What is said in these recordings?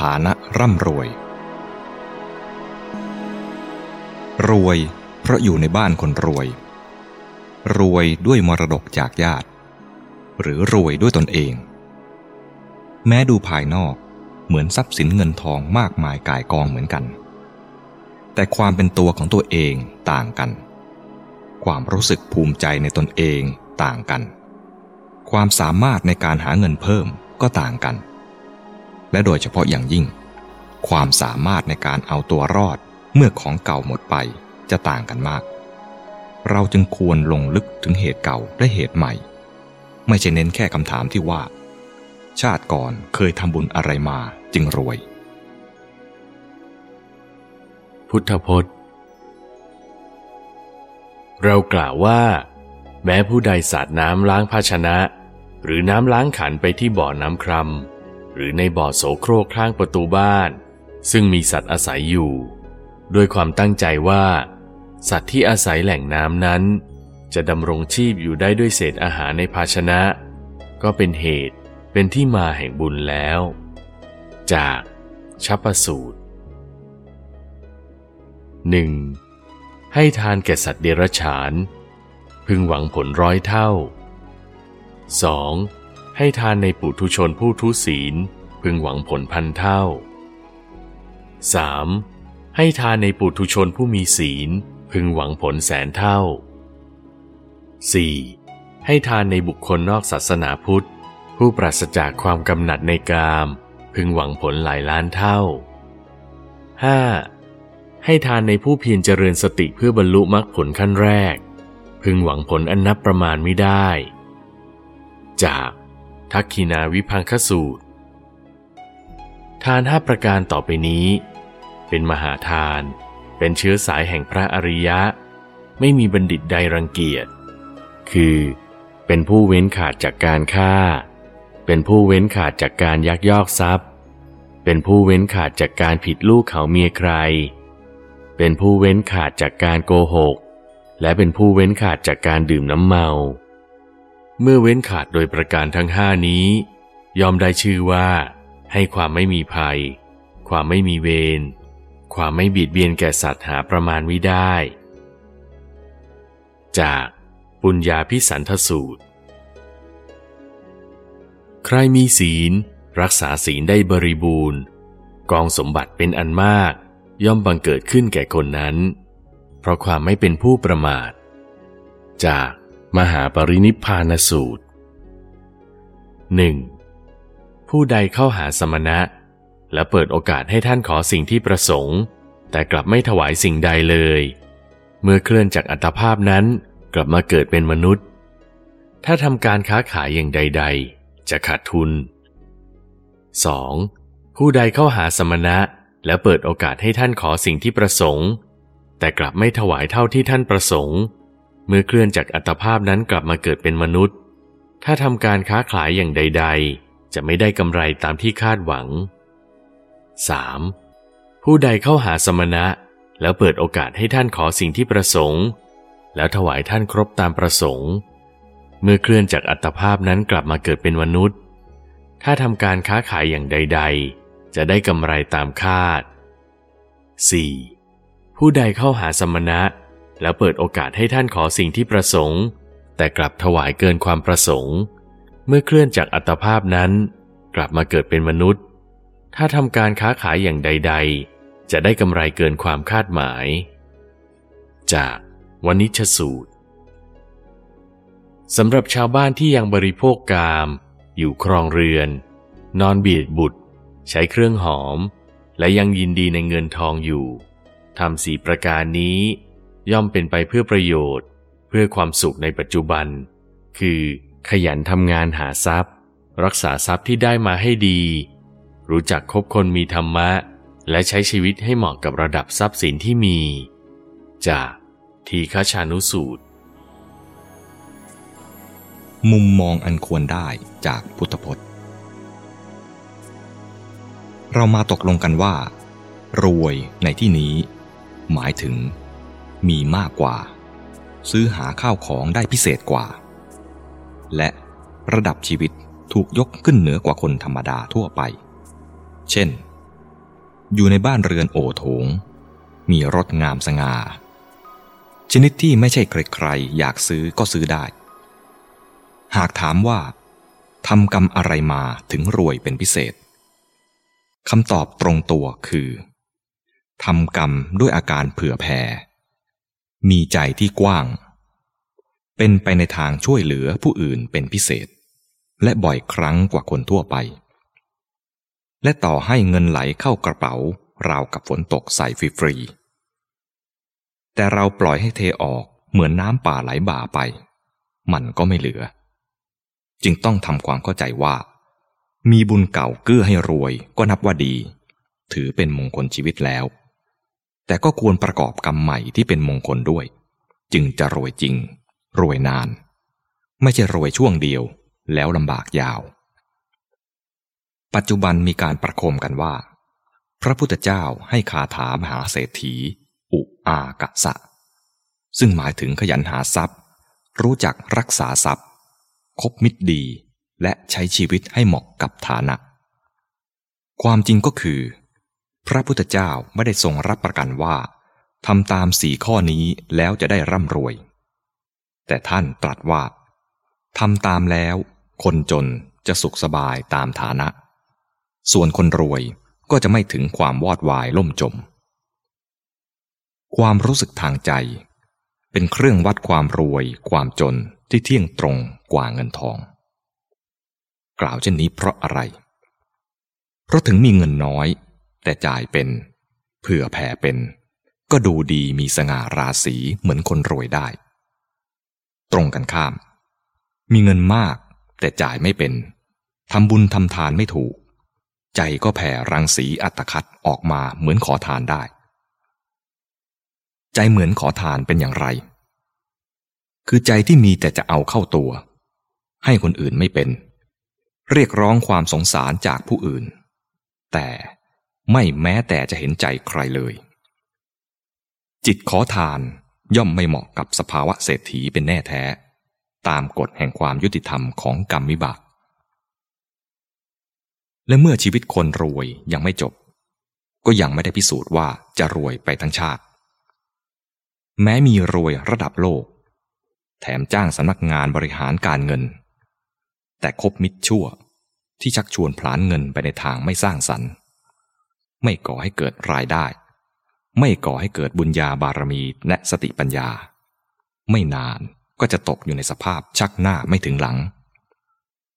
ฐานะร่ำรวย รวยเพราะอยู่ในบ้านคนรวย รวยด้วยมรดกจากญาติ หรือรวยด้วยตนเอง แม้ดูภายนอกเหมือนทรัพย์สินเงินทองมากมายกายกองเหมือนกัน แต่ความเป็นตัวของตัวเองต่างกัน ความรู้สึกภูมิใจในตนเองต่างกัน ความสามารถในการหาเงินเพิ่มก็ต่างกัน และโดยเฉพาะอย่างยิ่ง ความสามารถในการเอาตัวรอดเมื่อของเก่าหมดไปจะต่างกันมาก เราจึงควรลงลึกถึงเหตุเก่าและเหตุใหม่ ไม่ใช่เน้นแค่คำถามที่ว่า ชาติก่อนเคยทำบุญอะไรมาจึงรวย พุทธพจน์ เรากล่าวว่า แม้ผู้ใดสาดน้ำล้างภาชนะ หรือน้ำล้างขันไปที่บ่อน้ำครำ รือในบ่อโสโครกข้างประตูบ้าน ซึ่งมีสัตว์อาศัยอยู่ ด้วยความตั้งใจว่า สัตว์ที่อาศัยแหล่งน้ำนั้น จะดำรงชีพอยู่ได้ด้วยเศษอาหารในภาชนะ ก็เป็นเหตุเป็นที่มาแห่งบุญแล้ว จากชัพสูตรหนึ่งให้ทานแก่สัตว์เดรัจฉาน พึงหวังผลร้อยเท่า 2. ให้ทานในปุถุชนผู้ทุศีล พึงหวังผลพันเท่า 3. ให้ทานในปุถุชนผู้มีศีล พึงหวังผลแสนเท่า 4. ให้ทานในบุคคลนอกศาสนาพุทธ ผู้ปราศจากความกำหนัดในกาม พึงหวังผลหลายล้านเท่า 5. ให้ทานในผู้เพียรเจริญสติเพื่อบรรลุมรรคผลขั้นแรก พึงหวังผลอันนับประมาณไม่ได้ จากทักขินาวิพังคสูตร ทานห้าประการต่อไปนี้ เป็นมหาทาน เป็นเชื้อสายแห่งพระอริยะ ไม่มีบัณฑิตใดรังเกียจ คือ เป็นผู้เว้นขาดจากการฆ่า เป็นผู้เว้นขาดจากการยักยอกทรัพย์ เป็นผู้เว้นขาดจากการผิดลูกเขาเมียใคร เป็นผู้เว้นขาดจากการโกหก และเป็นผู้เว้นขาดจากการดื่มน้ำเมา เมื่อเว้นขาดโดยประการทั้งห้านี้ ยอมได้ชื่อว่า ให้ความไม่มีภัย ความไม่มีเวร ความไม่บีดเบียนแก่สัตว์หาประมาณวิได้ จากปุญญาพิสันทสูตร ใครมีศีล รักษาศีลได้บริบูรณ์ กองสมบัติเป็นอันมาก ย่อมบังเกิดขึ้นแก่คนนั้น เพราะความไม่เป็นผู้ประมาท จากมหาปรินิพพานสูตรหนึ่ง ผู้ใดเข้าหาสมณะ และเปิดโอกาสให้ท่านขอสิ่งที่ประสงค์ แต่กลับไม่ถวายสิ่งใดเลย เมื่อเคลื่อนจากอัตภาพนั้นกลับมาเกิดเป็นมนุษย์ ถ้าทำการค้าขายอย่างใด ๆ จะขาดทุน 2. ผู้ใดเข้าหาสมณะ แล้วเปิดโอกาสให้ท่านขอสิ่งที่ประสงค์ แต่กลับไม่ถวายเท่าที่ท่านประสงค์ เมื่อเคลื่อนจากอัตภาพนั้นกลับมาเกิดเป็นมนุษย์ ถ้าทำการค้าขายอย่างใด ๆ จะไม่ได้กำไรตามที่คาดหวัง 3. ผู้ใดเข้าหาสมณะ แล้วเปิดโอกาสให้ท่านขอสิ่งที่ประสงค์ แล้วถวายท่านครบตามประสงค์ เมื่อเคลื่อนจากอัตภาพนั้นกลับมาเกิดเป็นมนุษย์ ถ้าทำการค้าขายอย่างใด ๆ จะได้กำไรตามคาด 4. ผู้ใดเข้าหาสมณะ แล้วเปิดโอกาสให้ท่านขอสิ่งที่ประสงค์ แต่กลับถวายเกินความประสงค์ เมื่อเคลื่อนจากอัตภาพนั้น กลับมาเกิดเป็นมนุษย์ ถ้าทำการค้าขายอย่างใด ๆ จะได้กำไรเกินความคาดหมาย จากวนิชสูตรสำหรับชาวบ้านที่ยังบริโภคกาม อยู่ครองเรือน นอนเบียดบุตร ใช้เครื่องหอม และยังยินดีในเงินทองอยู่ทำสีประการนี้ ย่อมเป็นไปเพื่อประโยชน์ เพื่อความสุขในปัจจุบัน คือ ขยันทำงานหาทรัพย์ รักษาทรัพย์ที่ได้มาให้ดี รู้จักคบคนมีธรรมะ และใช้ชีวิตให้เหมาะกับระดับทรัพย์สินที่มี จากทีฆชานุสูตร มุมมองอันควรได้จากพุทธพจน์ เรามาตกลงกันว่า รวยในที่นี้ หมายถึง มีมากกว่า ซื้อหาข้าวของได้พิเศษกว่า และระดับชีวิตถูกยกขึ้นเหนือกว่าคนธรรมดาทั่วไป เช่น อยู่ในบ้านเรือนโอโถง มีรถงามสง่า ชนิดที่ไม่ใช่ใครๆอยากซื้อก็ซื้อได้ หากถามว่าทำกรรมอะไรมาถึงรวยเป็นพิเศษคำตอบตรงตัวคือทำกรรมด้วยอาการเผื่อแผ่ มีใจที่กว้าง เป็นไปในทางช่วยเหลือผู้อื่นเป็นพิเศษ และบ่อยครั้งกว่าคนทั่วไป และต่อให้เงินไหลเข้ากระเป๋าราวกับฝนตกใส่ฟรีๆแต่เราปล่อยให้เทออกเหมือนน้ำป่าไหลบ่าไป มันก็ไม่เหลือ จึงต้องทำความเข้าใจว่า มีบุญเก่าเกื้อให้รวยก็นับว่าดี ถือเป็นมงคลชีวิตแล้ว แต่ก็ควรประกอบกรรมใหม่ที่เป็นมงคลด้วย จึงจะรวยจริง รวยนาน ไม่ใช่รวยช่วงเดียว แล้วลำบากยาว ปัจจุบันมีการประโคมกันว่า พระพุทธเจ้าให้คาถามหาเศรษฐี อุอากะสะ ซึ่งหมายถึงขยันหาทรัพย์ รู้จักรักษาทรัพย์ คบมิตรดี และใช้ชีวิตให้เหมาะกับฐานะ ความจริงก็คือ พระพุทธเจ้าไม่ได้ทรงรับประกันว่าทำตามสี่ข้อนี้แล้วจะได้ร่ำรวย แต่ท่านตรัสว่าทำตามแล้ว คนจนจะสุขสบายตามฐานะ ส่วนคนรวยก็จะไม่ถึงความวอดวายล่มจม ความรู้สึกทางใจ เป็นเครื่องวัดความรวยความจนที่เที่ยงตรงกว่าเงินทอง กล่าวเช่นนี้เพราะอะไร เพราะถึงมีเงินน้อย แต่จ่ายเป็น เผื่อแผ่เป็น ก็ดูดีมีสง่าราศีเหมือนคนรวยได้ ตรงกันข้าม มีเงินมากแต่จ่ายไม่เป็นทำบุญทำทานไม่ถูก ใจก็แผ่รังสีอัตคัดออกมาเหมือนขอทานได้ ใจเหมือนขอทานเป็นอย่างไร คือใจที่มีแต่จะเอาเข้าตัว ให้คนอื่นไม่เป็น เรียกร้องความสงสารจากผู้อื่น แต่ไม่แม้แต่จะเห็นใจใครเลย จิตขอทาน ย่อมไม่เหมาะกับสภาวะเศรษฐีเป็นแน่แท้ ตามกฎแห่งความยุติธรรมของกรรมวิบาก และเมื่อชีวิตคนรวยยังไม่จบ ก็ยังไม่ได้พิสูจน์ว่าจะรวยไปทั้งชาติ แม้มีรวยระดับโลก แถมจ้างสำนักงานบริหารการเงิน แต่คบมิตรชั่วที่ชักชวนผลานเงินไปในทางไม่สร้างสรรค์ ไม่ก่อให้เกิดรายได้ ไม่ก่อให้เกิดบุญญาบารมีและสติปัญญา ไม่นานก็จะตกอยู่ในสภาพชักหน้าไม่ถึงหลัง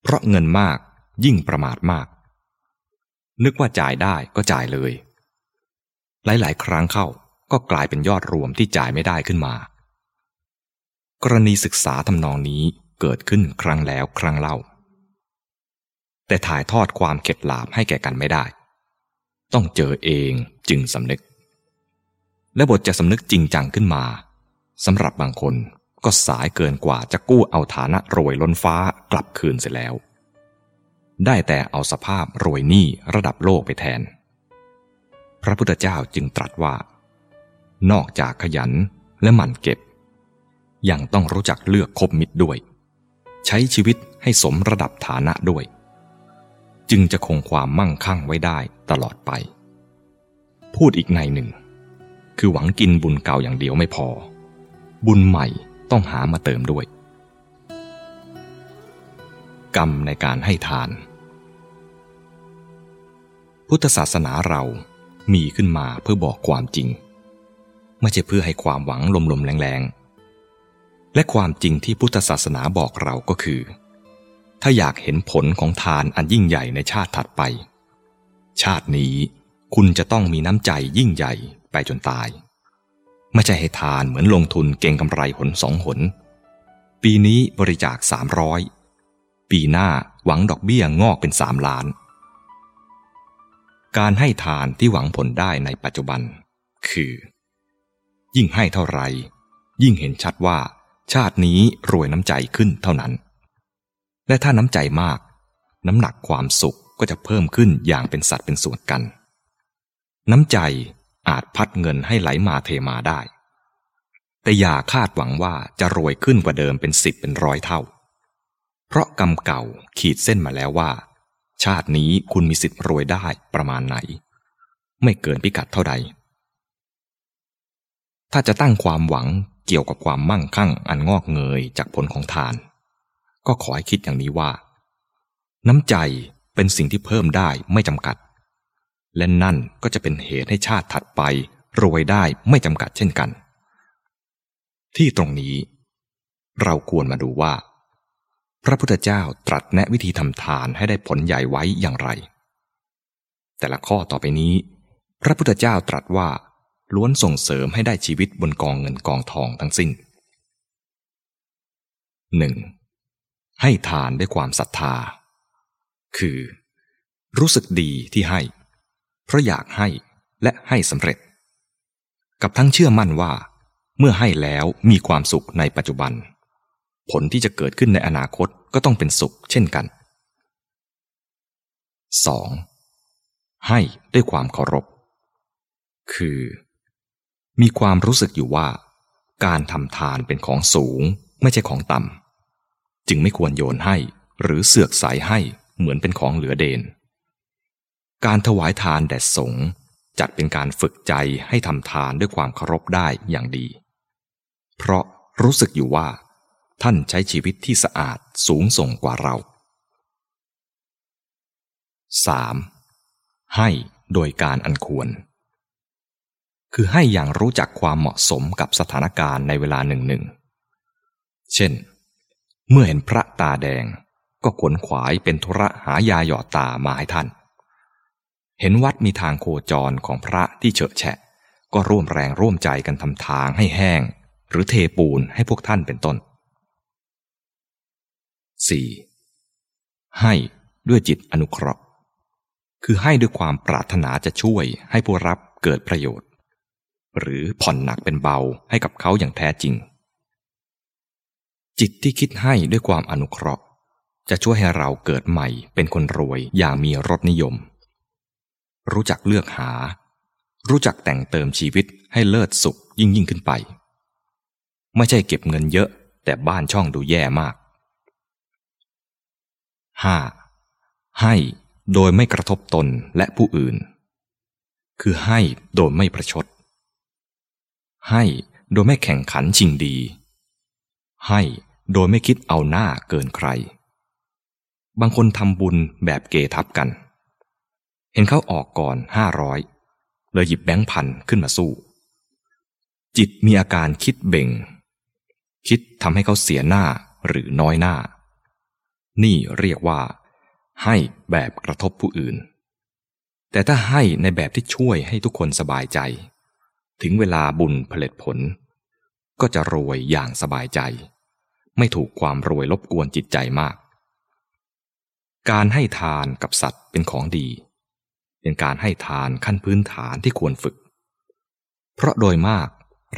เพราะเงินมากยิ่งประมาทมาก นึกว่าจ่ายได้ก็จ่ายเลย หลายๆ ครั้งเข้าก็กลายเป็นยอดรวมที่จ่ายไม่ได้ขึ้นมา กรณีศึกษาทำนองนี้เกิดขึ้นครั้งแล้วครั้งเล่า แต่ถ่ายทอดความเข็ดหลาบให้แก่กันไม่ได้ ต้องเจอเองจึงสำนึก และบทจะสำนึกจริงจังขึ้นมาสำหรับบางคนก็สายเกินกว่าจะกู้เอาฐานะรวยล้นฟ้ากลับคืนเสียแล้ว ได้แต่เอาสภาพรวยหนี้ระดับโลกไปแทน พระพุทธเจ้าจึงตรัสว่า นอกจากขยันและหมั่นเก็บ ยังต้องรู้จักเลือกคบมิตรด้วย ใช้ชีวิตให้สมระดับฐานะด้วย จึงจะคงความมั่งคั่งไว้ได้ตลอดไป พูดอีกในหนึ่ง คือหวังกินบุญเก่าอย่างเดียวไม่พอ บุญใหม่ต้องหามาเติมด้วย กรรมในการให้ทาน พุทธศาสนาเรามีขึ้นมาเพื่อบอกความจริง ไม่ใช่เพื่อให้ความหวังลมๆแรงๆ และความจริงที่พุทธศาสนาบอกเราก็คือ ถ้าอยากเห็นผลของทานอันยิ่งใหญ่ในชาติถัดไป ชาตินี้คุณจะต้องมีน้ำใจยิ่งใหญ่ ไปจนตาย ไม่ใช่ให้ทานเหมือนลงทุนเก่งกำไรหนสองหน ปีนี้บริจาคสามร้อยปีหน้าหวังดอกเบี้ยงอกเป็นสามล้าน การให้ทานที่หวังผลได้ในปัจจุบัน คือ ยิ่งให้เท่าไหร่ยิ่งเห็นชัดว่า ชาตินี้รวยน้ำใจขึ้นเท่านั้น และถ้าน้ำใจมาก น้ำหนักความสุขก็จะเพิ่มขึ้นอย่างเป็นสัดเป็นส่วนกัน น้ำใจ อาจพัดเงินให้ไหลมาเทมาได้ แต่อย่าคาดหวังว่าจะรวยขึ้นกว่าเดิมเป็นสิบเป็นร้อยเท่า เพราะกรรมเก่าขีดเส้นมาแล้วว่า ชาตินี้คุณมีสิทธิ์รวยได้ประมาณไหน ไม่เกินพิกัดเท่าใด ถ้าจะตั้งความหวังเกี่ยวกับความมั่งคั่งอันงอกเงยจากผลของทาน ก็ขอให้คิดอย่างนี้ว่า น้ำใจเป็นสิ่งที่เพิ่มได้ไม่จำกัด และนั่นก็จะเป็นเหตุให้ชาติถัดไป รวยได้ไม่จำกัดเช่นกัน ที่ตรงนี้ เราควรมาดูว่า พระพุทธเจ้าตรัสแนะวิธีทำทานให้ได้ผลใหญ่ไว้อย่างไร แต่ละข้อต่อไปนี้ พระพุทธเจ้าตรัสว่า ล้วนส่งเสริมให้ได้ชีวิตบนกองเงินกองทองทั้งสิ้น 1. ให้ทานด้วยความศรัทธา คือ รู้สึกดีที่ให้ เพราะอยากให้และให้สำเร็จ กับทั้งเชื่อมั่นว่า เมื่อให้แล้วมีความสุขในปัจจุบัน ผลที่จะเกิดขึ้นในอนาคตก็ต้องเป็นสุขเช่นกัน 2. ให้ด้วยความเคารพ คือ มีความรู้สึกอยู่ว่า การทำทานเป็นของสูงไม่ใช่ของต่ำจึงไม่ควรโยนให้หรือเสือกสายให้เหมือนเป็นของเหลือเดน การถวายทานแด่สงฆ์จัดเป็นการฝึกใจให้ทำทานด้วยความเคารพได้อย่างดี เพราะรู้สึกอยู่ว่า ท่านใช้ชีวิตที่สะอาดสูงส่งกว่าเรา 3. ให้โดยการอันควร คือให้อย่างรู้จักความเหมาะสมกับสถานการณ์ในเวลาหนึ่งหนึ่ง เช่น เมื่อเห็นพระตาแดงก็ขวนขวายเป็นธุระหายาหยอดตามาให้ท่าน เห็นวัดมีทางโคจรของพระที่เฉอะแฉะ ก็ร่วมแรงร่วมใจกันทำทางให้แห้ง หรือเทปูนให้พวกท่านเป็นต้น 4. ให้ด้วยจิตอนุเคราะห์ คือให้ด้วยความปรารถนาจะช่วยให้ผู้รับเกิดประโยชน์ หรือผ่อนหนักเป็นเบาให้กับเขาอย่างแท้จริง จิตที่คิดให้ด้วยความอนุเคราะห์ จะช่วยให้เราเกิดใหม่เป็นคนรวยอย่างมีรสนิยม รู้จักเลือกหา รู้จักแต่งเติมชีวิตให้เลิศสุขยิ่งยิ่งขึ้นไป ไม่ใช่เก็บเงินเยอะ แต่บ้านช่องดูแย่มาก 5. ให้โดยไม่กระทบตนและผู้อื่น คือให้โดยไม่ประชด ให้โดยไม่แข่งขันชิงดี ให้โดยไม่คิดเอาหน้าเกินใคร บางคนทำบุญแบบเกทับกัน เห็นเขาออกก่อนห้าร้อยเลยหยิบแบงค์พันขึ้นมาสู้ จิตมีอาการคิดเบ่ง คิดทำให้เขาเสียหน้าหรือน้อยหน้า นี่เรียกว่า ให้แบบกระทบผู้อื่น แต่ถ้าให้ในแบบที่ช่วยให้ทุกคนสบายใจ ถึงเวลาบุญผลิตผล ก็จะรวยอย่างสบายใจ ไม่ถูกความรวยรบกวนจิตใจมาก การให้ทานกับสัตว์เป็นของดี เป็นการให้ทานขั้นพื้นฐานที่ควรฝึก เพราะโดยมาก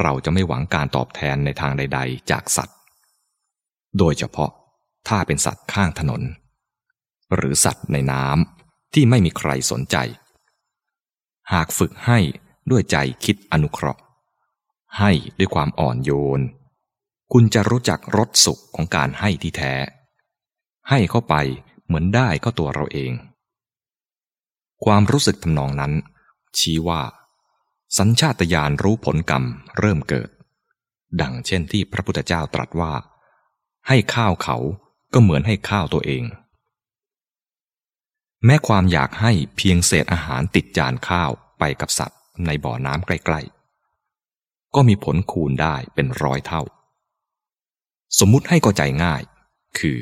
เราจะไม่หวังการตอบแทนในทางใด ๆ จากสัตว์ โดยเฉพาะถ้าเป็นสัตว์ข้างถนน หรือสัตว์ในน้ำที่ไม่มีใครสนใจ หากฝึกให้ด้วยใจคิดอนุเคราะห์ ให้ด้วยความอ่อนโยน คุณจะรู้จักรสสุขของการให้ที่แท้ ให้เข้าไปเหมือนได้ก็ตัวเราเอง ความรู้สึกทำนองนั้น ชี้ว่า สัญชาตญาณรู้ผลกรรมเริ่มเกิด ดังเช่นที่พระพุทธเจ้าตรัสว่า ให้ข้าวเขาก็เหมือนให้ข้าวตัวเอง แม้ความอยากให้เพียงเศษอาหารติดจานข้าวไปกับสัตว์ในบ่อน้ำใกล้ๆ ก็มีผลคูณได้เป็นร้อยเท่า สมมุติให้ก็ใจง่าย คือ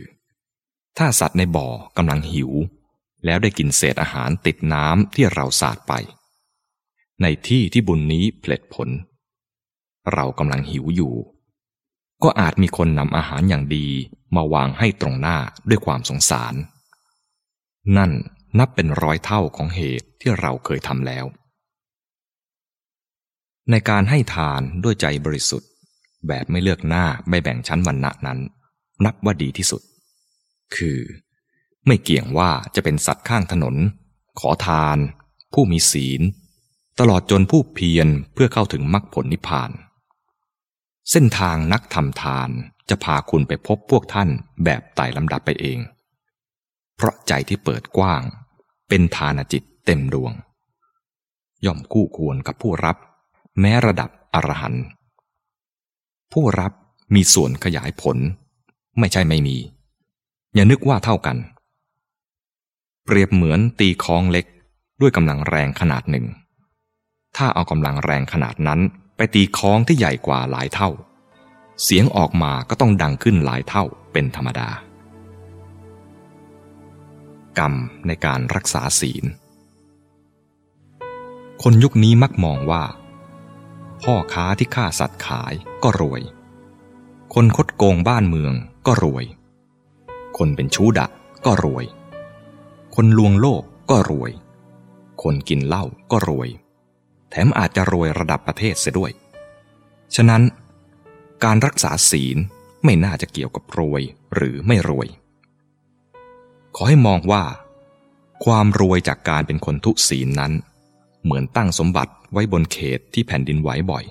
ถ้าสัตว์ในบ่อกำลังหิว แล้วได้กินเศษอาหารติดน้ำที่เราสาดไป ในที่ที่บุญนี้เพลิดผล เรากำลังหิวอยู่ ก็อาจมีคนนำอาหารอย่างดีมาวางให้ตรงหน้าด้วยความสงสาร นั่นนับเป็นร้อยเท่าของเหตุที่เราเคยทำแล้ว ในการให้ทานด้วยใจบริสุทธิ์ แบบไม่เลือกหน้าไม่แบ่งชั้นวรรณะนั้น นับว่าดีที่สุด คือ ไม่เกี่ยงว่าจะเป็นสัตว์ข้างถนน ขอทาน ผู้มีศีล ตลอดจนผู้เพียรเพื่อเข้าถึงมรรคผลนิพพาน เส้นทางนักทำทานจะพาคุณไปพบพวกท่านแบบไต่ลำดับไปเอง เพราะใจที่เปิดกว้าง เป็นทานจิตเต็มดวง ย่อมคู่ควรกับผู้รับ แม้ระดับอรหันต์ผู้รับมีส่วนขยายผล ไม่ใช่ไม่มี อย่านึกว่าเท่ากัน เปรียบเหมือนตีคล้องเล็ก ด้วยกำลังแรงขนาดหนึ่ง ถ้าเอากำลังแรงขนาดนั้น ไปตีคล้องที่ใหญ่กว่าหลายเท่า เสียงออกมาก็ต้องดังขึ้นหลายเท่าเป็นธรรมดา กรรมในการรักษาศีล คนยุคนี้มักมองว่า พ่อค้าที่ฆ่าสัตว์ขายก็รวย คนคดโกงบ้านเมืองก็รวย คนเป็นชู้ดักก็รวย คนลวงโลกก็รวย คนกินเหล้าก็รวย แถมอาจจะรวยระดับประเทศเสียด้วย ฉะนั้น การรักษาศีลไม่น่าจะเกี่ยวกับรวยหรือไม่รวย ขอให้มองว่า ความรวยจากการเป็นคนทุศีลนั้น เหมือนตั้งสมบัติไว้บนเขตที่แผ่นดินไหวบ่อย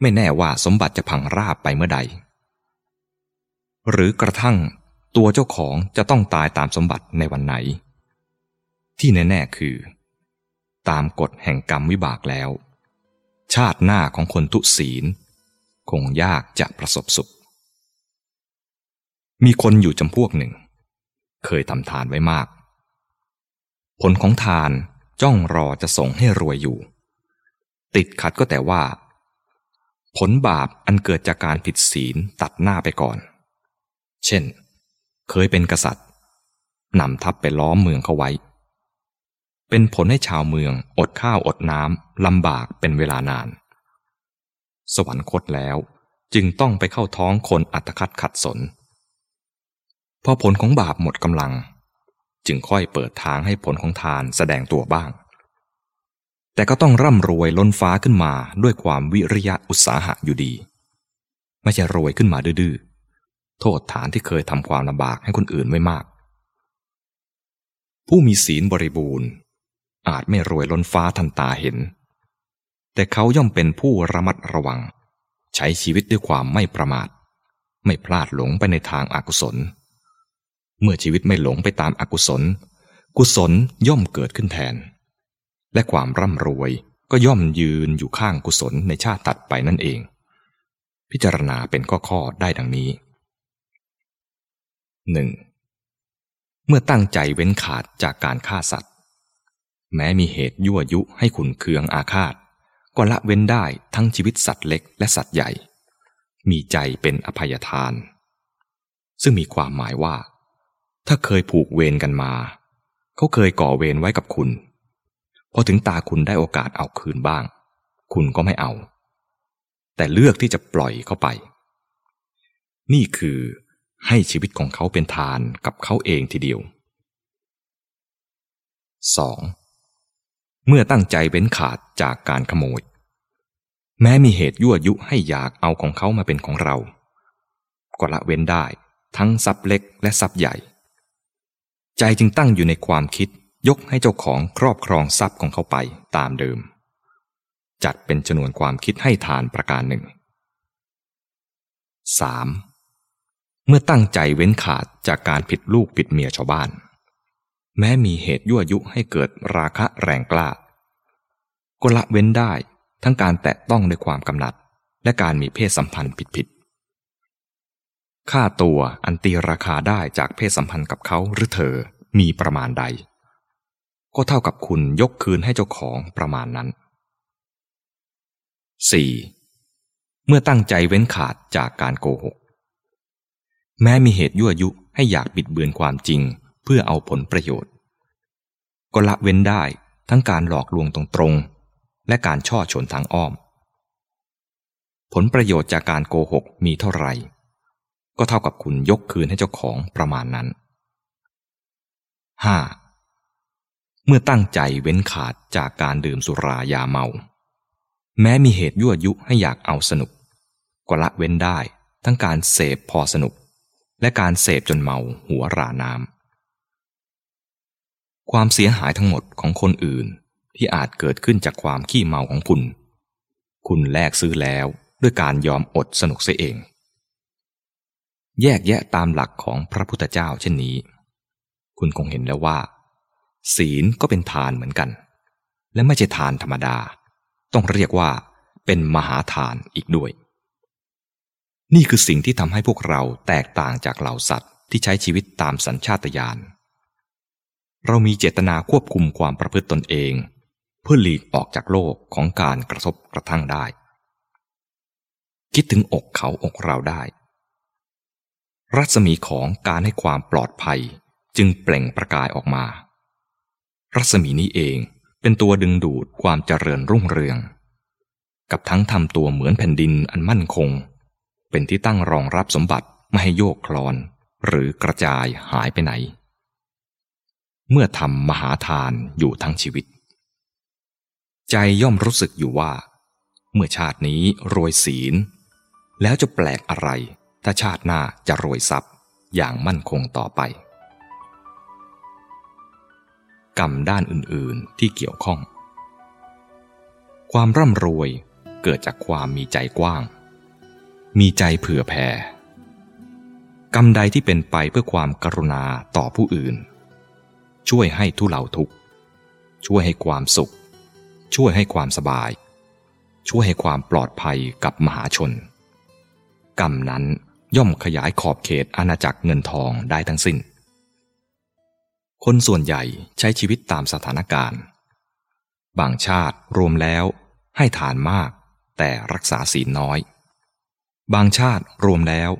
ไม่แน่ว่าสมบัติจะพังราบไปเมื่อใด หรือกระทั่ง ตัวเจ้าของจะต้องตายตามสมบัติในวันไหน ที่แน่ๆคือ ตามกฎแห่งกรรมวิบากแล้ว ชาติหน้าของคนทุศีล คงยากจะประสบสุข มีคนอยู่จำพวกหนึ่ง เคยทำทานไว้มาก ผลของทานจ้องรอจะส่งให้รวยอยู่ ติดขัดก็แต่ว่า ผลบาปอันเกิดจากการผิดศีลตัดหน้าไปก่อน เช่น เคยเป็นกษัตริย์นำทัพไปล้อมเมืองเขาไว้ เป็นผลให้ชาวเมืองอดข้าวอดน้ำลำบากเป็นเวลานาน สวรรคตแล้วจึงต้องไปเข้าท้องคนอัตคัดขัดสน พอผลของบาปหมดกำลัง จึงค่อยเปิดทางให้ผลของทานแสดงตัวบ้าง แต่ก็ต้องร่ำรวยล้นฟ้าขึ้นมาด้วยความวิริยะอุตสาหะอยู่ดี ไม่ใช่รวยขึ้นมาดื้อ โทษฐานที่เคยทำความลำบากให้คนอื่นไว้มาก ผู้มีศีลบริบูรณ์ อาจไม่รวยล้นฟ้าทันตาเห็น แต่เขาย่อมเป็นผู้ระมัดระวัง ใช้ชีวิตด้วยความไม่ประมาท ไม่พลาดหลงไปในทางอากุศล เมื่อชีวิตไม่หลงไปตามอากุศล กุศลย่อมเกิดขึ้นแทน และความร่ำรวยก็ย่อมยืนอยู่ข้างกุศลในชาติตัดไปนั่นเอง พิจารณาเป็นข้อๆได้ดังนี้ หนึ่งเมื่อตั้งใจเว้นขาดจากการฆ่าสัตว์ แม้มีเหตุยั่วยุให้ขุนเคืองอาฆาต ก็ละเว้นได้ทั้งชีวิตสัตว์เล็กและสัตว์ใหญ่ มีใจเป็นอภัยทาน ซึ่งมีความหมายว่า ถ้าเคยผูกเวรกันมา เขาเคยก่อเวรไว้กับคุณ พอถึงตาคุณได้โอกาสเอาคืนบ้าง คุณก็ไม่เอา แต่เลือกที่จะปล่อยเขาไป นี่คือ ให้ชีวิตของเขาเป็นทานกับเขาเองทีเดียว 2. เมื่อตั้งใจเว้นขาดจากการขโมย แม้มีเหตุยั่วยุให้อยากเอาของเขามาเป็นของเรา ก็ละเว้นได้ทั้งทรัพย์เล็กและทรัพย์ใหญ่ ใจจึงตั้งอยู่ในความคิดยกให้เจ้าของครอบครองทรัพย์ของเขาไปตามเดิม จัดเป็นจำนวนความคิดให้ทานประการหนึ่ง 3. เมื่อตั้งใจเว้นขาดจากการผิดลูกผิดเมียชาวบ้าน แม้มีเหตุยั่วยุให้เกิดราคะแรงกล้า ก็ละเว้นได้ทั้งการแตะต้องด้วยความกำหนัด และการมีเพศสัมพันธ์ผิดๆค่าตัวอันตีราคาได้จากเพศสัมพันธ์กับเขาหรือเธอมีประมาณใด ก็เท่ากับคุณยกคืนให้เจ้าของประมาณนั้น 4. เมื่อตั้งใจเว้นขาดจากการโกหก แม้มีเหตุยั่วยุให้อยากบิดเบือนความจริง เพื่อเอาผลประโยชน์ ก็ละเว้นได้ทั้งการหลอกลวงตรงๆ และการช่อชนทางอ้อม ผลประโยชน์จากการโกหกมีเท่าไหร่ ก็เท่ากับคุณยกคืนให้เจ้าของประมาณนั้น 5. เมื่อตั้งใจเว้นขาดจากการดื่มสุรายาเมา แม้มีเหตุยั่วยุให้อยากเอาสนุก ก็ละเว้นได้ทั้งการเสพพอสนุก และการเสพจนเมาหัวราน้ำความเสียหายทั้งหมดของคนอื่นที่อาจเกิดขึ้นจากความขี้เมาของคุณ คุณแลกซื้อแล้วด้วยการยอมอดสนุกเสียเอง แยกแยะตามหลักของพระพุทธเจ้าเช่นนี้ คุณคงเห็นแล้วว่า ศีลก็เป็นทานเหมือนกัน และไม่ใช่ทานธรรมดา ต้องเรียกว่าเป็นมหาทานอีกด้วย นี่คือสิ่งที่ทำให้พวกเราแตกต่างจากเหล่าสัตว์ที่ใช้ชีวิตตามสัญชาตญาณ เรามีเจตนาควบคุมความประพฤติตนเอง เพื่อหลีกออกจากโลกของการกระทบกระทั่งได้ คิดถึงอกเขาอกเราได้ รัศมีของการให้ความปลอดภัยจึงเปล่งประกายออกมา รัศมีนี้เองเป็นตัวดึงดูดความเจริญรุ่งเรือง กับทั้งทำตัวเหมือนแผ่นดินอันมั่นคง เป็นที่ตั้งรองรับสมบัติไม่ให้โยกคลอน หรือกระจายหายไปไหน เมื่อทำมหาทานอยู่ทั้งชีวิต ใจย่อมรู้สึกอยู่ว่า เมื่อชาตินี้รวยศีล แล้วจะแปลกอะไร ถ้าชาติหน้าจะรวยทรัพย์อย่างมั่นคงต่อไป กรรมด้านอื่นๆที่เกี่ยวข้อง ความร่ำรวยเกิดจากความมีใจกว้าง มีใจเผื่อแผ่กรรมใดที่เป็นไปเพื่อความกรุณาต่อผู้อื่น ช่วยให้ทุเลาทุกข์ ช่วยให้ความสุข ช่วยให้ความสบาย ช่วยให้ความปลอดภัยกับมหาชน กรรมนั้นย่อมขยายขอบเขตอาณาจักรเงินทองได้ทั้งสิ้น คนส่วนใหญ่ใช้ชีวิตตามสถานการณ์ บางชาติรวมแล้วให้ทานมากแต่รักษาศีลน้อย บางชาติรวมแล้ว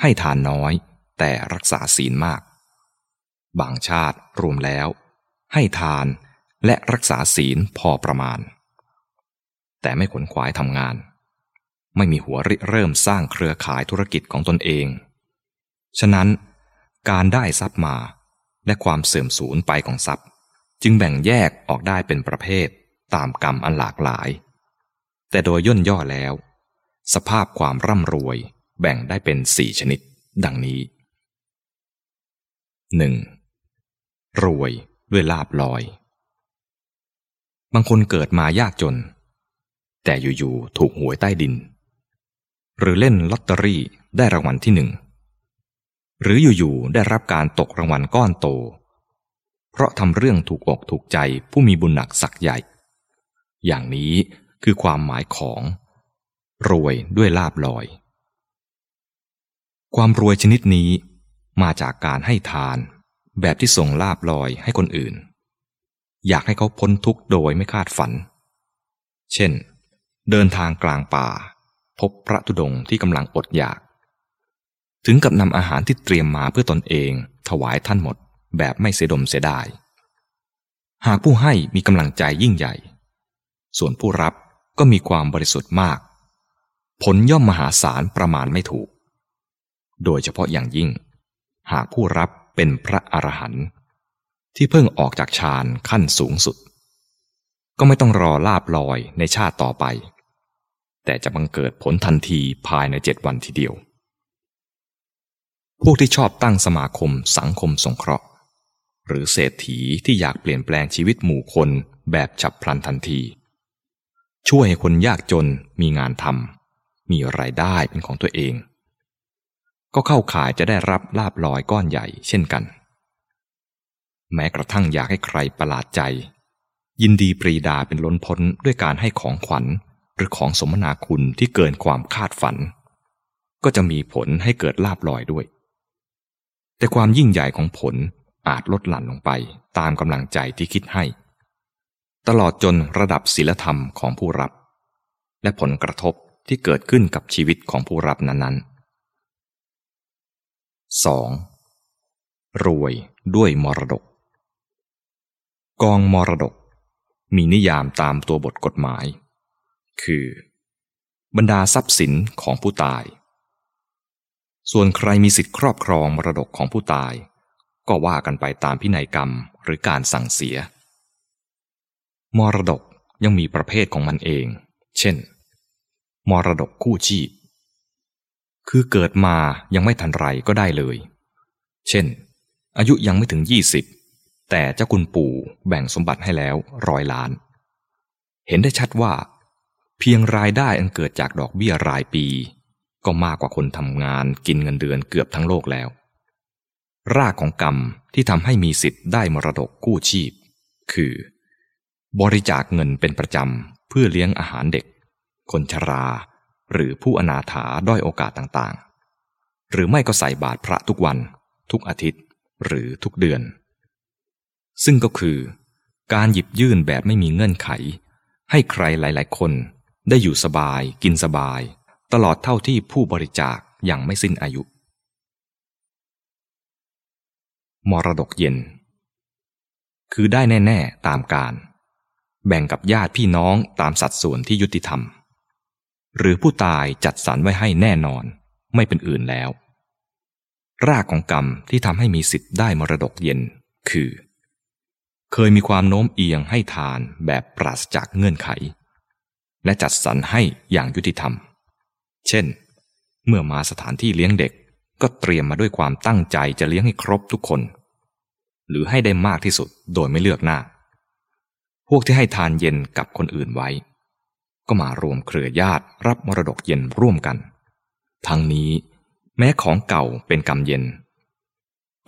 ให้ทานน้อย แต่รักษาศีลมาก บางชาติรวมแล้ว ให้ทานและรักษาศีลพอประมาณ แต่ไม่ขนขวายทำงาน ไม่มีหัวริเริ่มสร้างเครือข่ายธุรกิจของตนเอง ฉะนั้น การได้ทรัพย์มาและความเสื่อมสูญไปของทรัพย์ จึงแบ่งแยกออกได้เป็นประเภทตามกรรมอันหลากหลาย แต่โดยย่นย่อแล้ว สภาพความร่ำรวยแบ่งได้เป็นสี่ชนิด ดังนี้ 1. รวยด้วยลาบลอย บางคนเกิดมายากจน แต่อยู่ๆถูกหวยใต้ดิน หรือเล่นลอตเตอรี่ได้รางวัลที่หนึ่ง หรืออยู่ๆได้รับการตกรางวัลก้อนโต เพราะทำเรื่องถูกอกถูกใจผู้มีบุญหนักสักใหญ่ อย่างนี้คือความหมายของ รวยด้วยลาบลอย ความรวยชนิดนี้มาจากการให้ทาน แบบที่ส่งลาบลอยให้คนอื่น อยากให้เขาพ้นทุกข์โดยไม่คาดฝัน เช่น เดินทางกลางป่า พบพระธุดงที่กำลังอดอยาก ถึงกับนำอาหารที่เตรียมมาเพื่อตนเองถวายท่านหมดแบบไม่เสียดมเสียดายหากผู้ให้มีกำลังใจยิ่งใหญ่ ส่วนผู้รับก็มีความบริสุทธิ์มาก ผลย่อมมหาศาลประมาณไม่ถูก โดยเฉพาะอย่างยิ่ง หากผู้รับเป็นพระอรหันต์ที่เพิ่งออกจากฌานขั้นสูงสุด ก็ไม่ต้องรอลาบลอยในชาติต่อไป แต่จะบังเกิดผลทันทีภายในเจ็ดวันทีเดียว พวกที่ชอบตั้งสมาคมสังคมสงเคราะห์ หรือเศรษฐีที่อยากเปลี่ยนแปลงชีวิตหมู่คนแบบฉับพลันทันที ช่วยให้คนยากจนมีงานทำ มีไรายได้เป็นของตัวเอง ก็เข้าข่ายจะได้รับลาบลอยก้อนใหญ่เช่นกัน แม้กระทั่งอยากให้ใครประหลาดใจ ยินดีปรีดาเป็นล้นพ้นด้วยการให้ของขวัญหรือของสมนาคุณที่เกินความคาดฝัน ก็จะมีผลให้เกิดลาบลอยด้วย แต่ความยิ่งใหญ่ของผลอาจลดหลั่นลงไปตามกำลังใจที่คิดให้ ตลอดจนระดับศีลธรรมของผู้รับ และผลกระทบ ที่เกิดขึ้นกับชีวิตของผู้รับนั้นๆ 2. รวยด้วยมรดก กองมรดก มีนิยามตามตัวบทกฎหมาย คือ บรรดาทรัพย์สินของผู้ตาย ส่วนใครมีสิทธิครอบครองมรดกของผู้ตาย ก็ว่ากันไปตามพินัยกรรมหรือการสั่งเสีย มรดกยังมีประเภทของมันเอง เช่น มรดกคู่ชีพ คือเกิดมายังไม่ทันไรก็ได้เลย เช่น อายุยังไม่ถึงยี่สิบแต่เจ้าคุณปู่แบ่งสมบัติให้แล้วร้อยล้าน เห็นได้ชัดว่า เพียงรายได้อันเกิดจากดอกเบี้ยรายปี ก็มากกว่าคนทำงานกินเงินเดือนเกือบทั้งโลกแล้ว รากของกรรมที่ทำให้มีสิทธิ์ได้มรดกกู้ชีพ คือ บริจาคเงินเป็นประจำเพื่อเลี้ยงอาหารเด็ก คนชรา หรือผู้อนาถาด้อยโอกาสต่างๆ หรือไม่ก็ใส่บาตรพระทุกวัน ทุกอาทิตย์ หรือทุกเดือน ซึ่งก็คือ การหยิบยื่นแบบไม่มีเงื่อนไข ให้ใครหลายๆ คนได้อยู่สบาย กินสบาย ตลอดเท่าที่ผู้บริจาคยังไม่สิ้นอายุ มรดกเย็น คือได้แน่ ๆ ตามการ แบ่งกับญาติพี่น้องตามสัดส่วนที่ยุติธรรม หรือผู้ตายจัดสรรไว้ให้แน่นอน ไม่เป็นอื่นแล้ว รากของกรรมที่ทำให้มีสิทธิ์ได้มรดกเย็น คือ เคยมีความโน้มเอียงให้ทานแบบปราศจากเงื่อนไข และจัดสรรให้อย่างยุติธรรม เช่น เมื่อมาสถานที่เลี้ยงเด็กก็เตรียมมาด้วยความตั้งใจจะเลี้ยงให้ครบทุกคน หรือให้ได้มากที่สุดโดยไม่เลือกหน้า พวกที่ให้ทานเย็นกับคนอื่นไว้ ก็มารวมเครือญาติรับมรดกเย็นร่วมกัน ทั้งนี้ แม้ของเก่าเป็นกรรมเย็น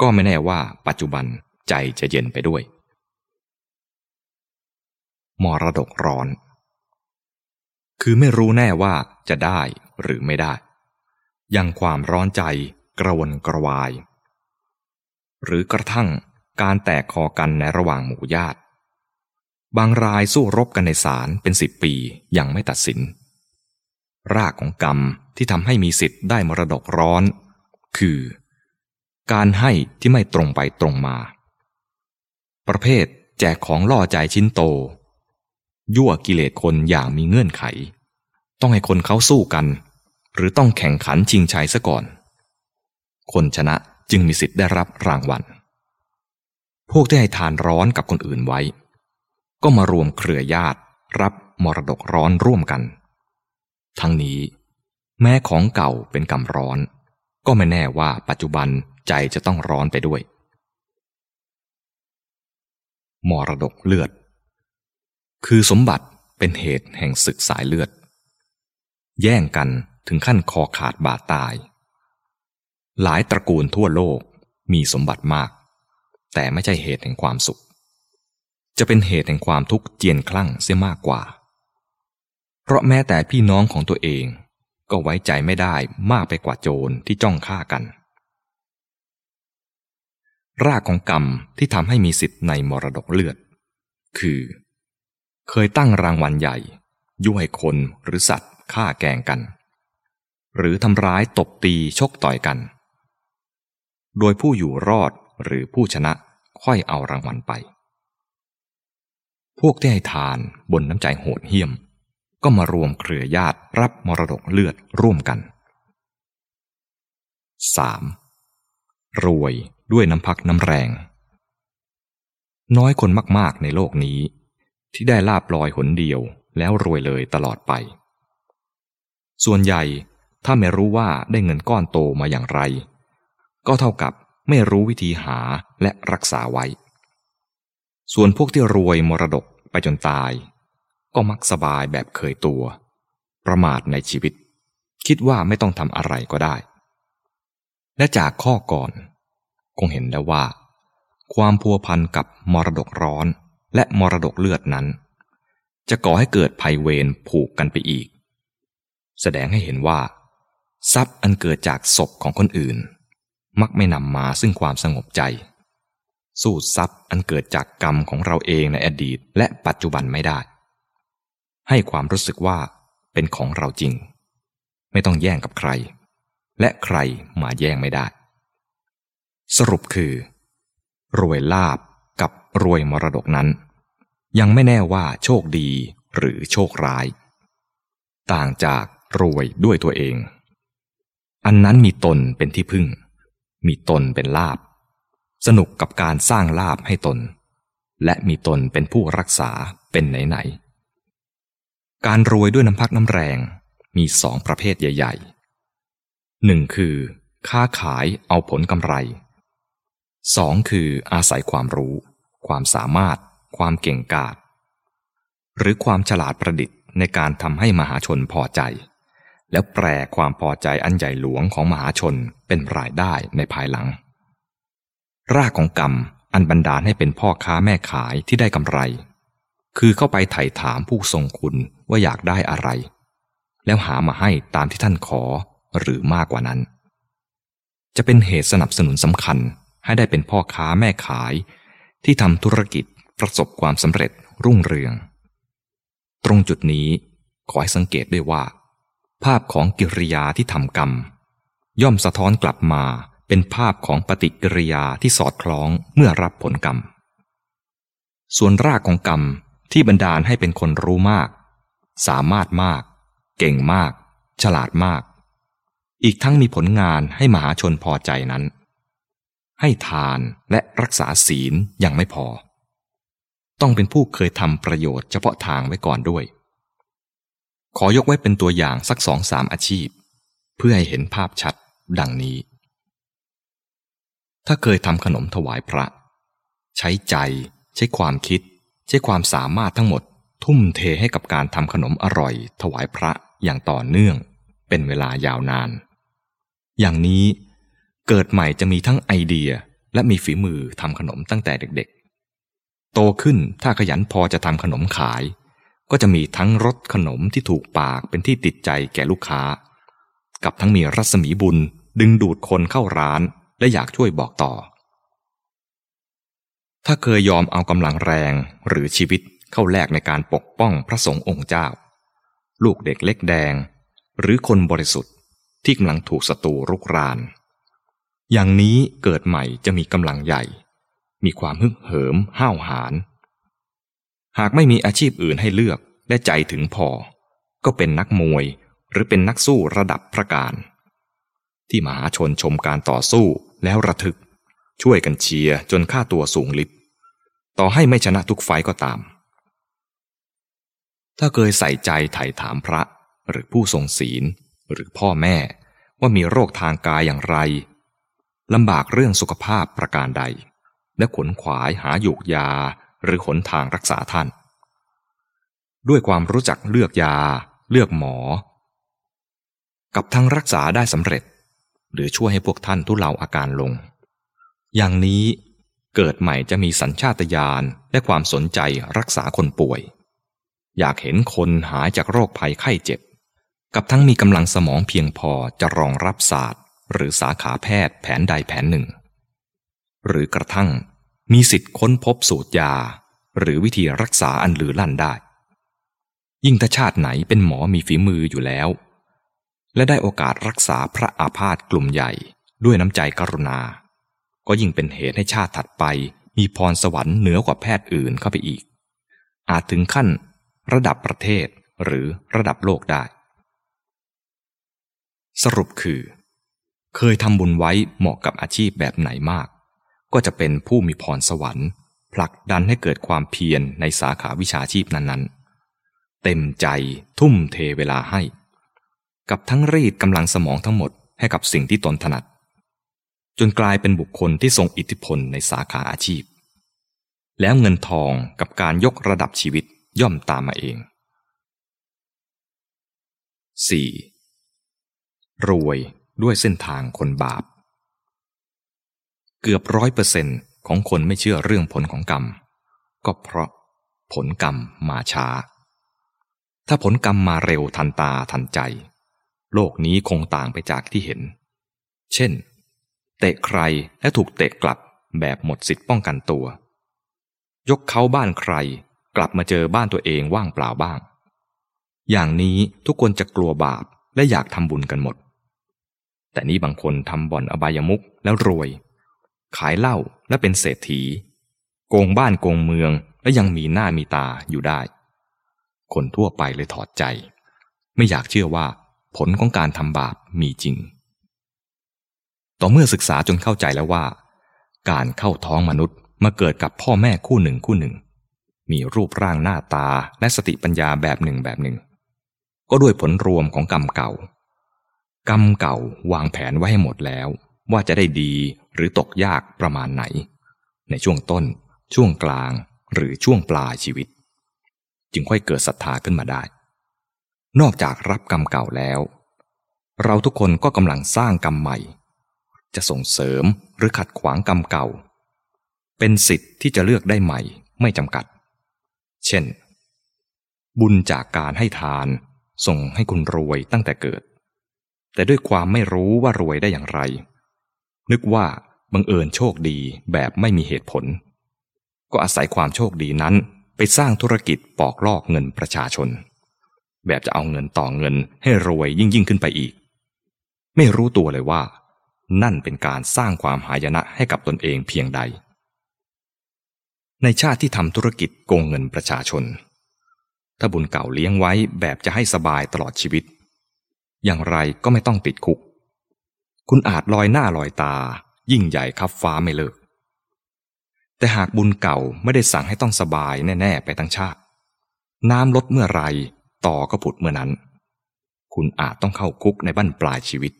ก็ไม่แน่ว่าปัจจุบันใจจะเย็นไปด้วย มรดกร้อน คือไม่รู้แน่ว่าจะได้หรือไม่ได้ ยังความร้อนใจกระวนกระวาย หรือกระทั่งการแตกคอกันในระหว่างหมู่ญาติ บางรายสู้รบกันในศาลเป็นสิบปียังไม่ตัดสิน รากของกรรมที่ทำให้มีสิทธิ์ได้มรดกร้อน คือ การให้ที่ไม่ตรงไปตรงมา ประเภทแจกของล่อใจชิ้นโต ยั่วกิเลสคนอย่างมีเงื่อนไข ต้องให้คนเขาสู้กัน หรือต้องแข่งขันชิงชัยซะก่อน คนชนะจึงมีสิทธิ์ได้รับรางวัลพวกที่ให้ทานร้อนกับคนอื่นไว้ ก็มารวมเครือญาติรับมรดกร้อนร่วมกัน ทั้งนี้ แม้ของเก่าเป็นกรรมร้อน ก็ไม่แน่ว่าปัจจุบันใจจะต้องร้อนไปด้วย มรดกเลือด คือสมบัติเป็นเหตุแห่งศึกสายเลือด แย่งกันถึงขั้นคอขาดบาดตาย หลายตระกูลทั่วโลกมีสมบัติมาก แต่ไม่ใช่เหตุแห่งความสุข จะเป็นเหตุแห่งความทุกข์เจียนคลั่งเสียมากกว่า เพราะแม้แต่พี่น้องของตัวเองก็ไว้ใจไม่ได้มากไปกว่าโจรที่จ้องฆ่ากัน รากของกรรมที่ทำให้มีสิทธิ์ในมรดกเลือด คือ เคยตั้งรางวัลใหญ่ ยุให้คนหรือสัตว์ฆ่าแกงกัน หรือทำร้ายตบตีชกต่อยกัน โดยผู้อยู่รอดหรือผู้ชนะค่อยเอารางวัลไป พวกที่ให้ทานบนน้ำใจโหดเหี้ยม ก็มารวมเครือญาติรับมรดกเลือดร่วมกัน 3. รวยด้วยน้ำพักน้ำแรง น้อยคนมากๆในโลกนี้ ที่ได้ลาบลอยหนเดียวแล้วรวยเลยตลอดไป ส่วนใหญ่ถ้าไม่รู้ว่าได้เงินก้อนโตมาอย่างไร ก็เท่ากับไม่รู้วิธีหาและรักษาไว้ ส่วนพวกที่รวยมรดกไปจนตาย ก็มักสบายแบบเคยตัว ประมาทในชีวิต คิดว่าไม่ต้องทำอะไรก็ได้ และจากข้อก่อน คงเห็นแล้วว่า ความพัวพันกับมรดกร้อนและมรดกเลือดนั้น จะก่อให้เกิดภัยเวรผูกกันไปอีก แสดงให้เห็นว่า ทรัพย์อันเกิดจากศพของคนอื่น มักไม่นำมาซึ่งความสงบใจ สู้ทรัพย์อันเกิดจากกรรมของเราเองในอดีตและปัจจุบันไม่ได้ ให้ความรู้สึกว่าเป็นของเราจริง ไม่ต้องแย่งกับใคร และใครมาแย่งไม่ได้ สรุปคือ รวยลาบกับรวยมรดกนั้น ยังไม่แน่ว่าโชคดีหรือโชคร้าย ต่างจากรวยด้วยตัวเอง อันนั้นมีตนเป็นที่พึ่ง มีตนเป็นลาบ สนุกกับการสร้างลาบให้ตน และมีตนเป็นผู้รักษาเป็นไหนๆการรวยด้วยน้ำพักน้ำแรงมีสองประเภทใหญ่ ๆ หนึ่งคือ ค้าขายเอาผลกำไรสองคืออาศัยความรู้ ความสามารถ ความเก่งกาจหรือความฉลาดประดิษฐ์ในการทำให้มหาชนพอใจ แล้วแปลความพอใจอันใหญ่หลวงของมหาชนเป็นรายได้ในภายหลัง รากของกรรมอันบันดาลให้เป็นพ่อค้าแม่ขายที่ได้กำไร คือเข้าไปไถ่ถามผู้ทรงคุณว่าอยากได้อะไร แล้วหามาให้ตามที่ท่านขอหรือมากกว่านั้น จะเป็นเหตุสนับสนุนสำคัญให้ได้เป็นพ่อค้าแม่ขาย ที่ทำธุรกิจประสบความสำเร็จรุ่งเรือง ตรงจุดนี้ขอให้สังเกตด้วยว่า ภาพของกิริยาที่ทำกรรม ย่อมสะท้อนกลับมา เป็นภาพของปฏิกิริยาที่สอดคล้องเมื่อรับผลกรรม ส่วนรากของกรรมที่บันดาลให้เป็นคนรู้มาก สามารถมาก เก่งมาก ฉลาดมาก อีกทั้งมีผลงานให้มหาชนพอใจนั้น ให้ทานและรักษาศีลยังไม่พอ ต้องเป็นผู้เคยทำประโยชน์เฉพาะทางไว้ก่อนด้วย ขอยกไว้เป็นตัวอย่างสักสองสามอาชีพ เพื่อให้เห็นภาพชัดดังนี้ ถ้าเคยทำขนมถวายพระ ใช้ใจ ใช้ความคิด ใช้ความสามารถทั้งหมด ทุ่มเทให้กับการทำขนมอร่อย ถวายพระอย่างต่อเนื่อง เป็นเวลายาวนาน อย่างนี้เกิดใหม่จะมีทั้งไอเดียและมีฝีมือทำขนมตั้งแต่เด็กๆ โตขึ้นถ้าขยันพอจะทำขนมขาย ก็จะมีทั้งรสขนมที่ถูกปากเป็นที่ติดใจแก่ลูกค้า กับทั้งมีรัศมีบุญดึงดูดคนเข้าร้าน และอยากช่วยบอกต่อ ถ้าเคยยอมเอากำลังแรงหรือชีวิตเข้าแลกในการปกป้องพระสงฆ์องค์เจ้า ลูกเด็กเล็กแดง หรือคนบริสุทธิ์ที่กำลังถูกศัตรูรุกราน อย่างนี้เกิดใหม่จะมีกำลังใหญ่ มีความฮึกเหิมห้าวหาญหากไม่มีอาชีพอื่นให้เลือกและใจถึงพอ ก็เป็นนักมวยหรือเป็นนักสู้ระดับพระการ ที่มหาชนชมการต่อสู้ แล้วระทึก ช่วยกันเชียร์จนค่าตัวสูงลิบต่อให้ไม่ชนะทุกไฟก็ตาม ถ้าเคยใส่ใจไถ่ถามพระหรือผู้ทรงศีล หรือพ่อแม่ว่ามีโรคทางกายอย่างไรลำบากเรื่องสุขภาพประการใด และขนขวายหาหยูกยาหรือขนทางรักษาท่าน ด้วยความรู้จักเลือกยา เลือกหมอ กับทั้งรักษาได้สำเร็จ หรือช่วยให้พวกท่านทุเลาอาการลง อย่างนี้เกิดใหม่จะมีสัญชาตญาณและความสนใจรักษาคนป่วย อยากเห็นคนหายจากโรคภัยไข้เจ็บ กับทั้งมีกำลังสมองเพียงพอจะรองรับศาสตร์ หรือสาขาแพทย์แผนใดแผนหนึ่ง หรือกระทั่งมีสิทธิ์ค้นพบสูตรยา หรือวิธีรักษาอันลือลั่นได้ ยิ่งถ้าชาติไหนเป็นหมอมีฝีมืออยู่แล้ว และได้โอกาสรักษาพระอาพาธกลุ่มใหญ่ด้วยน้ำใจกรุณา ก็ยิ่งเป็นเหตุให้ชาติถัดไปมีพรสวรรค์เหนือกว่าแพทย์อื่นเข้าไปอีก อาจถึงขั้น ระดับประเทศหรือระดับโลกได้ สรุปคือ เคยทำบุญไว้เหมาะกับอาชีพแบบไหนมาก ก็จะเป็นผู้มีพรสวรรค์ผลักดันให้เกิดความเพียรในสาขาวิชาชีพนั้นๆ เต็มใจทุ่มเทเวลาให้ กับทั้งรีดกำลังสมองทั้งหมดให้กับสิ่งที่ตนถนัด จนกลายเป็นบุคคลที่ทรงอิทธิพลในสาขาอาชีพ แล้วเงินทองกับการยกระดับชีวิตย่อมตามมาเอง 4. รวยด้วยเส้นทางคนบาป เกือบร้อยเปอร์เซนของคนไม่เชื่อเรื่องผลของกรรม ก็เพราะผลกรรมมาช้า ถ้าผลกรรมมาเร็วทันตาทันใจ โลกนี้คงต่างไปจากที่เห็น เช่น เตะใครและถูกเตะกลับแบบหมดสิทธิ์ป้องกันตัว ยกเขาบ้านใครกลับมาเจอบ้านตัวเองว่างเปล่าบ้าง อย่างนี้ทุกคนจะกลัวบาปและอยากทำบุญกันหมด แต่นี้บางคนทำบ่อนอบายมุกแล้วรวย ขายเหล้าและเป็นเศรษฐี โกงบ้านโกงเมืองและยังมีหน้ามีตาอยู่ได้ คนทั่วไปเลยถอดใจ ไม่อยากเชื่อว่า ผลของการทำบาปมีจริง ต่อเมื่อศึกษาจนเข้าใจแล้วว่า การเข้าท้องมนุษย์มาเกิดกับพ่อแม่คู่หนึ่งคู่หนึ่ง มีรูปร่างหน้าตาและสติปัญญาแบบหนึ่งแบบหนึ่ง ก็ด้วยผลรวมของกรรมเก่า กรรมเก่าวางแผนไว้ให้หมดแล้ว ว่าจะได้ดีหรือตกยากประมาณไหน ในช่วงต้น ช่วงกลางหรือช่วงปลายชีวิต จึงค่อยเกิดศรัทธาขึ้นมาได้ นอกจากรับกรรมเก่าแล้ว เราทุกคนก็กำลังสร้างกรรมใหม่ จะส่งเสริมหรือขัดขวางกรรมเก่า เป็นสิทธิ์ที่จะเลือกได้ใหม่ไม่จำกัด เช่น บุญจากการให้ทานส่งให้คุณรวยตั้งแต่เกิด แต่ด้วยความไม่รู้ว่ารวยได้อย่างไร นึกว่าบังเอิญโชคดีแบบไม่มีเหตุผล ก็อาศัยความโชคดีนั้นไปสร้างธุรกิจปอกลอกเงินประชาชน แบบจะเอาเงินต่อเงินให้รวยยิ่งยิ่งขึ้นไปอีก ไม่รู้ตัวเลยว่า นั่นเป็นการสร้างความหายนะให้กับตนเองเพียงใด ในชาติที่ทำธุรกิจโกงเงินประชาชน ถ้าบุญเก่าเลี้ยงไว้แบบจะให้สบายตลอดชีวิต อย่างไรก็ไม่ต้องติดคุก คุณอาจลอยหน้าลอยตา ยิ่งใหญ่คับฟ้าไม่เลิก แต่หากบุญเก่าไม่ได้สั่งให้ต้องสบายแน่ ๆ ไปทั้งชาติน้ำลดเมื่อไร ต่อก็ผุดเมื่อนั้น คุณอาจต้องเข้าคุกในบั้นปลายชีวิต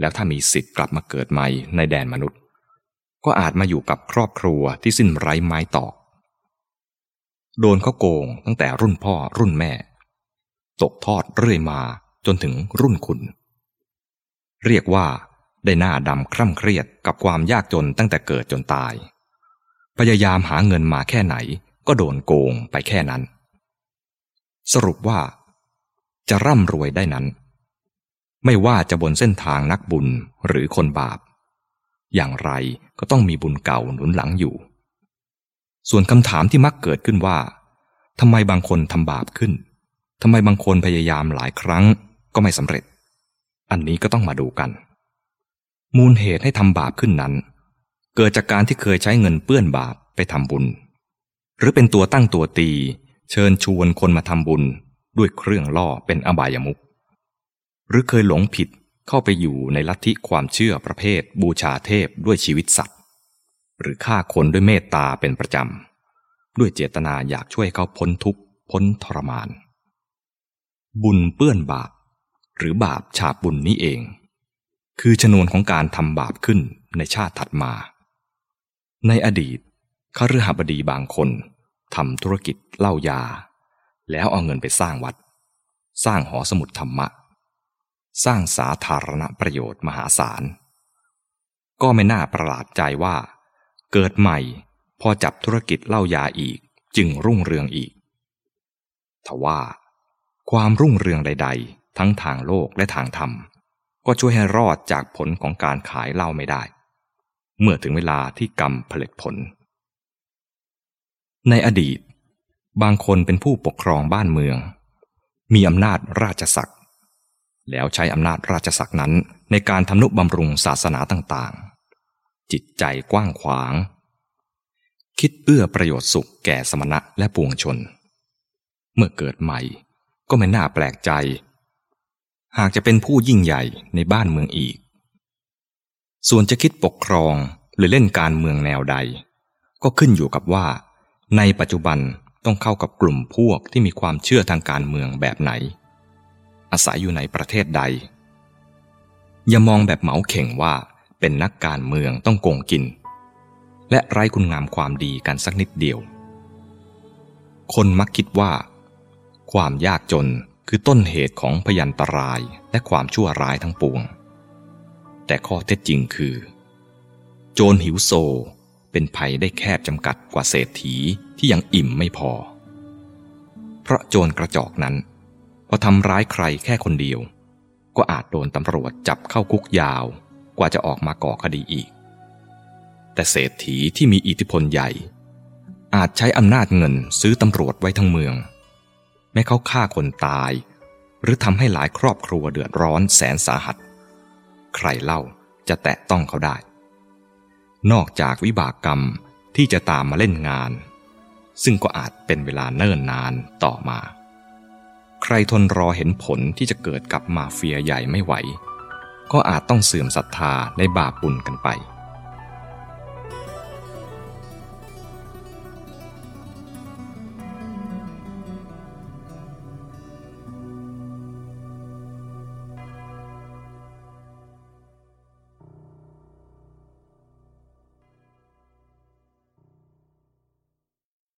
แล้วถ้ามีสิทธิ์กลับมาเกิดใหม่ในแดนมนุษย์ ก็อาจมาอยู่กับครอบครัวที่สิ้นไร้ไม้ตอก โดนเขาโกงตั้งแต่รุ่นพ่อรุ่นแม่ ตกทอดเรื่อยมาจนถึงรุ่นคุณ เรียกว่าได้หน้าดำคร่ำเครียดกับความยากจนตั้งแต่เกิดจนตาย พยายามหาเงินมาแค่ไหนก็โดนโกงไปแค่นั้น สรุปว่า จะร่ำรวยได้นั้น ไม่ว่าจะบนเส้นทางนักบุญหรือคนบาป อย่างไรก็ต้องมีบุญเก่าหนุนหลังอยู่ ส่วนคำถามที่มักเกิดขึ้นว่าทำไมบางคนทำบาปขึ้นทำไมบางคนพยายามหลายครั้งก็ไม่สำเร็จ อันนี้ก็ต้องมาดูกัน มูลเหตุให้ทำบาปขึ้นนั้น เกิดจากการที่เคยใช้เงินเปื้อนบาปไปทำบุญ หรือเป็นตัวตั้งตัวตี เชิญชวนคนมาทำบุญด้วยเครื่องล่อเป็นอบายมุขหรือเคยหลงผิดเข้าไปอยู่ในลัทธิความเชื่อประเภทบูชาเทพด้วยชีวิตสัตว์ หรือฆ่าคนด้วยเมตตาเป็นประจำ ด้วยเจตนาอยากช่วยเขาพ้นทุกข์พ้นทรมาน บุญเปื้อนบาป หรือบาปฉาบบุญนี้เอง คือชนวนของการทำบาปขึ้นในชาติถัดมา ในอดีตขฤหบดีบางคน ทำธุรกิจเล้ายา แล้วเอาเงินไปสร้างวัด สร้างหอสมุดธรรมะ สร้างสาธารณประโยชน์มหาศาล ก็ไม่น่าประหลาดใจว่า เกิดใหม่พอจับธุรกิจเล้ายาอีกจึงรุ่งเรืองอีก ทว่า ความรุ่งเรืองใด ๆ ทั้งทางโลกและทางธรรม ก็ช่วยให้รอดจากผลของการขายเหล้าไม่ได้ เมื่อถึงเวลาที่กรรมผลิตผล ในอดีต บางคนเป็นผู้ปกครองบ้านเมือง มีอำนาจราชศักดิ์แล้วใช้อำนาจราชศักดิ์นั้นในการทำนุบำรุงศาสนาต่างๆ จิตใจกว้างขวาง คิดเอื้อประโยชน์สุขแก่สมณะและปวงชน เมื่อเกิดใหม่ก็ไม่น่าแปลกใจ หากจะเป็นผู้ยิ่งใหญ่ในบ้านเมืองอีก ส่วนจะคิดปกครองหรือเล่นการเมืองแนวใด ก็ขึ้นอยู่กับว่า ในปัจจุบันต้องเข้ากับกลุ่มพวกที่มีความเชื่อทางการเมืองแบบไหน อาศัยอยู่ในประเทศใด อย่ามองแบบเหมาเข่งว่าเป็นนักการเมืองต้องโกงกิน และไร้คุณงามความดีกันสักนิดเดียว คนมักคิดว่า ความยากจนคือต้นเหตุของพยันตรายและความชั่วร้ายทั้งปวง แต่ข้อเท็จจริงคือ โจรหิวโซ เป็นภัยได้แคบจำกัดกว่าเศรษฐีที่ยังอิ่มไม่พอ เพราะโจรกระจอกนั้น พอทำร้ายใครแค่คนเดียว ก็อาจโดนตำรวจจับเข้าคุกยาวกว่าจะออกมาก่อคดีอีก แต่เศรษฐีที่มีอิทธิพลใหญ่ อาจใช้อำนาจเงินซื้อตำรวจไว้ทั้งเมือง แม้เขาฆ่าคนตาย หรือทำให้หลายครอบครัวเดือดร้อนแสนสาหัส ใครเล่าจะแตะต้องเขาได้ นอกจากวิบากกรรมที่จะตามมาเล่นงาน ซึ่งก็อาจเป็นเวลาเนิ่นนานต่อมา ใครทนรอเห็นผลที่จะเกิดกับมาเฟียใหญ่ไม่ไหว ก็อาจต้องเสื่อมศรัทธาในบาปบุญกันไป